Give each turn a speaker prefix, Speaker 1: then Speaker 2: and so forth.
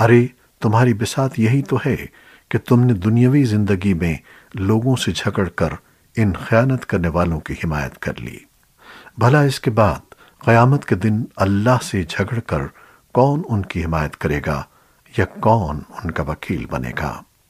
Speaker 1: ارے، تمہاری بساط یہی تو ہے کہ تم نے دنیاوی زندگی میں لوگوں سے جھگڑ کر ان خیانت کرنے والوں کی حمایت کر لی۔ بھلا اس کے بعد قیامت کے دن اللہ سے جھگڑ کر کون ان کی حمایت کرے گا یا کون ان کا وکیل بنے گا؟